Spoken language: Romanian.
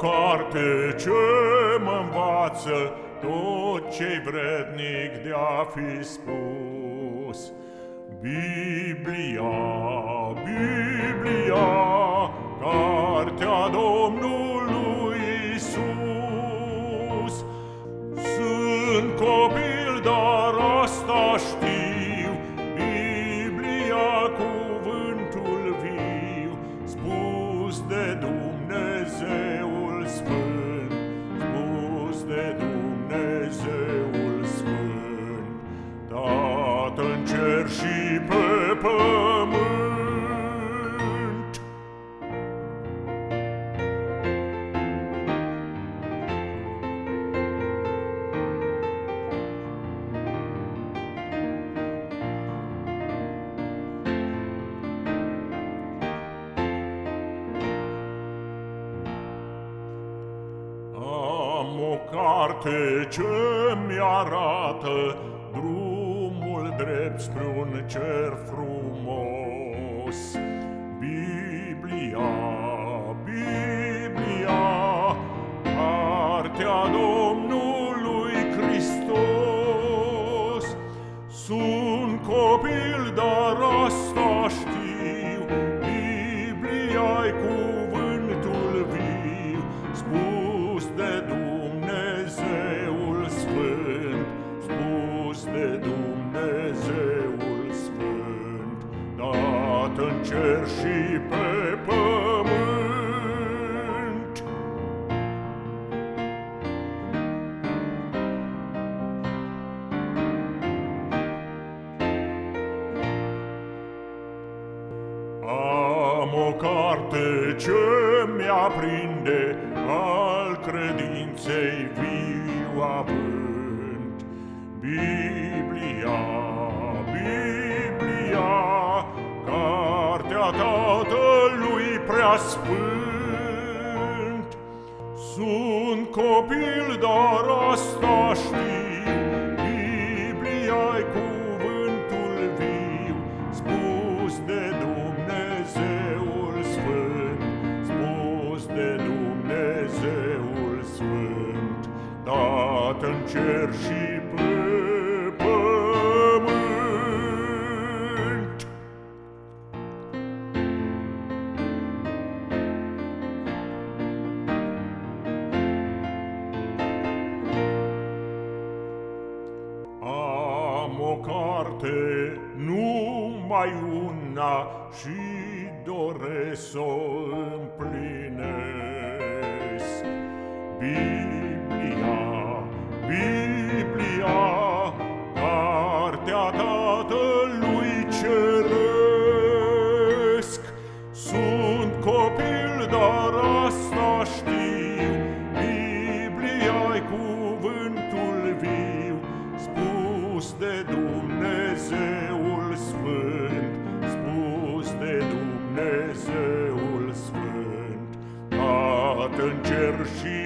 carte ce mă învață tot ce vrednic de a fi spus. Biblia, Biblia, cartea Domnului Isus. Sunt copil, dar asta știu, Biblia, cuvântul viu, spus de Dumnezeul și pe pământ. Am o carte ce mi-arată drumul drept spre un cer frumos. Biblia, Biblia, artea Domnului Hristos, sunt copil dar în cer și pe pământ. Am o carte ce mi-aprinde al credinței viu avânt. Biblia, Biblia, Tatălui preasfânt. Sunt copil, dar asta știu, Biblia-i cuvântul viu, spus de Dumnezeul Sfânt, spus de Dumnezeul Sfânt, dat în cer și numai una și doresc să o împlinesc. Biblia, Hershey.